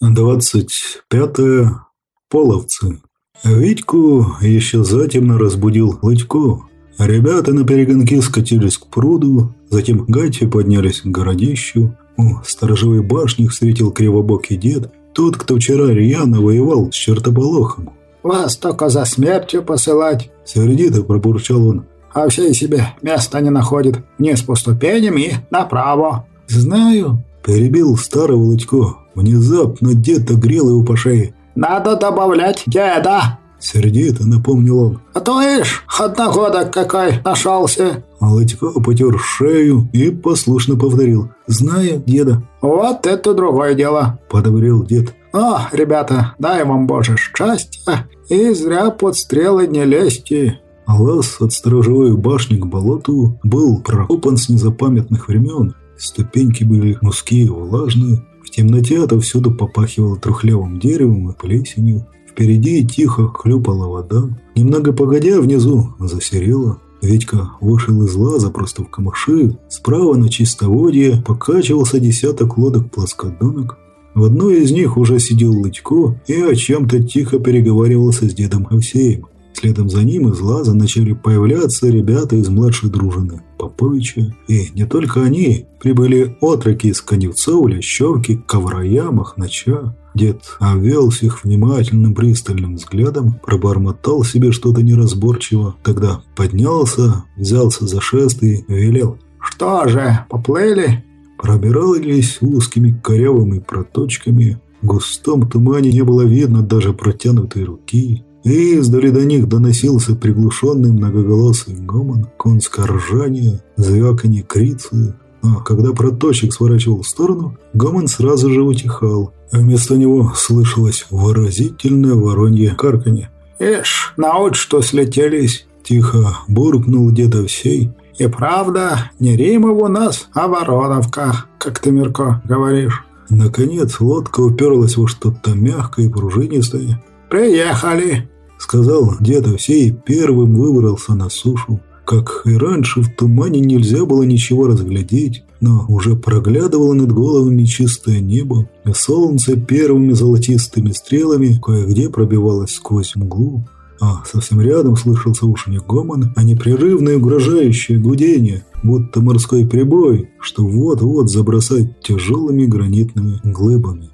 Двадцать пятое. Половцы. Витьку еще затемно разбудил Лытько. Ребята на перегонки скатились к пруду, затем гати поднялись к городищу. У сторожевой башни встретил кривобокий дед, тот, кто вчера рьяно воевал с чертополохом. «Вас только за смертью посылать!» Сердито пробурчал он. «А все себе места не находит. Вниз по ступеням и направо!» «Знаю!» Перебил старого Лытько. Внезапно дед огрел его по шее. «Надо добавлять деда!» Сердито напомнил он. «А то ишь, одногодок какой нашелся!» Лытько потер шею и послушно повторил. «Знаю деда». «Вот это другое дело!» Подобрел дед. «О, ребята, дай вам боже счастья и зря под стрелы не лезьте!» Лаз от сторожевой башни к болоту был прокопан с незапамятных времен. Ступеньки были узкие, влажные, в темноте отовсюду попахивало трухлявым деревом и плесенью. Впереди тихо хлюпала вода. Немного погодя, внизу засерело. Витька вышел из лаза просто в камыши. Справа на чистоводье покачивался десяток лодок-плоскодонок. В одной из них уже сидел Лытько и о чем-то тихо переговаривался с дедом Овсеем. Следом за ним из лаза начали появляться ребята из младшей дружины Поповича. И не только они. Прибыли отроки из Коневцова, Лящевки, Коврая, Махнача. Дед обвел всех внимательным пристальным взглядом, пробормотал себе что-то неразборчиво. Тогда поднялся, взялся за шест и велел. «Что же, поплыли?» Пробирались узкими корявыми проточками. В густом тумане не было видно даже протянутой руки и издали до них доносился приглушенный многоголосый гомон, конское ржание, звяканье крицы. А когда проточек сворачивал в сторону, гомон сразу же утихал, а вместо него слышалось выразительное воронье карканье. «Ишь, науч, что слетелись!» Тихо буркнул дед Овсей. «И правда, не Римов у нас, а Вороновка, как ты, Мирко, говоришь». Наконец лодка уперлась во что-то мягкое и пружинистое. «Приехали!» — сказал дед Овсей, первым выбрался на сушу. Как и раньше, в тумане нельзя было ничего разглядеть, но уже проглядывало над головами чистое небо, и солнце первыми золотистыми стрелами кое-где пробивалось сквозь мглу. А совсем рядом слышался уж не гомон, а непрерывное угрожающее гудение, будто морской прибой, что вот-вот забросать тяжелыми гранитными глыбами.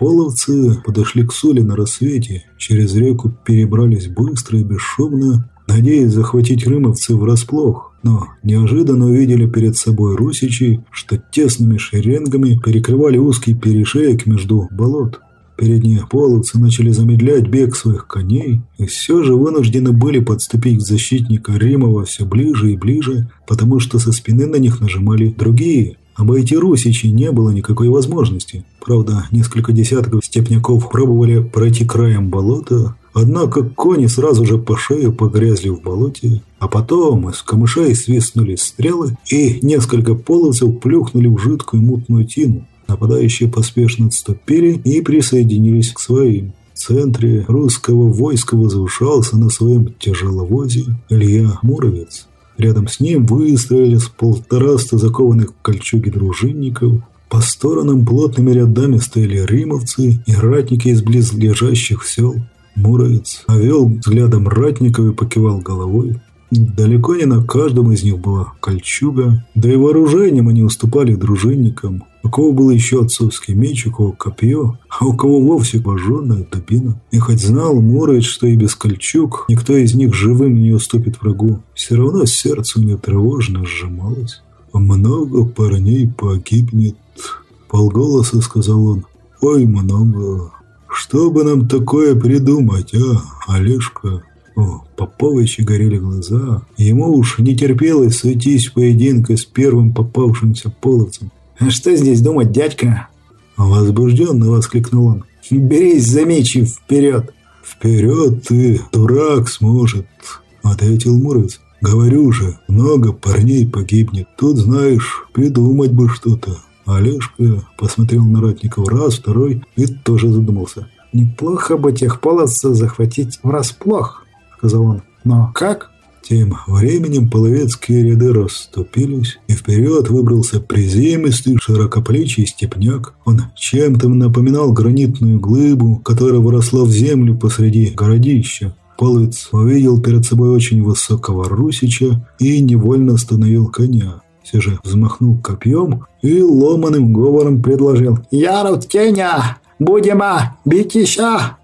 Половцы подошли к соли на рассвете, через реку перебрались быстро и бесшумно, надеясь захватить рымовцы врасплох, но неожиданно увидели перед собой русичей, что тесными шеренгами перекрывали узкий перешеек между болот. Передние половцы начали замедлять бег своих коней и все же вынуждены были подступить к защитнику Римова все ближе и ближе, потому что со спины на них нажимали другие, Обойти Русичи не было никакой возможности. Правда, несколько десятков степняков пробовали пройти краем болота, однако кони сразу же по шею погрязли в болоте, а потом из камышей свистнули стрелы, и несколько половцев плюхнули в жидкую мутную тину. Нападающие поспешно отступили и присоединились к своим. В центре русского войска возвышался на своем тяжеловозе Илья Муровец. Рядом с ним выстроились полтораста закованных в кольчуги дружинников. По сторонам плотными рядами стояли римовцы и ратники из близлежащих сел. Муровец овел взглядом ратников и покивал головой. Далеко не на каждом из них была кольчуга, да и вооружением они уступали дружинникам. У кого был еще отцовский меч, у кого копье, а у кого вовсе пожженная дубина. И хоть знал Мурович, что и без кольчуг никто из них живым не уступит врагу, все равно сердце у него тревожно сжималось. «Много парней погибнет», — полголоса сказал он. «Ой, много. Что бы нам такое придумать, а, Олежка?» О, Поповича горели глаза. Ему уж не терпелось сойтись в поединка с первым попавшимся половцем. «А что здесь думать, дядька?» Возбужденно воскликнул он. «Берись за меч и вперед!» «Вперед ты, дурак, сможет!» Ответил Муромец. «Говорю же, много парней погибнет. Тут, знаешь, придумать бы что-то». Олежка посмотрел на ратников раз, второй и тоже задумался. «Неплохо бы тех полосов захватить врасплох», — сказал он. «Но как?» Тем временем половецкие ряды расступились, и вперед выбрался приземистый широкоплечий степняк. Он чем-то напоминал гранитную глыбу, которая выросла в землю посреди городища. Половец увидел перед собой очень высокого русича и невольно остановил коня. Все же взмахнул копьем и ломаным говором предложил «Ярут теня! Будем бить еще!»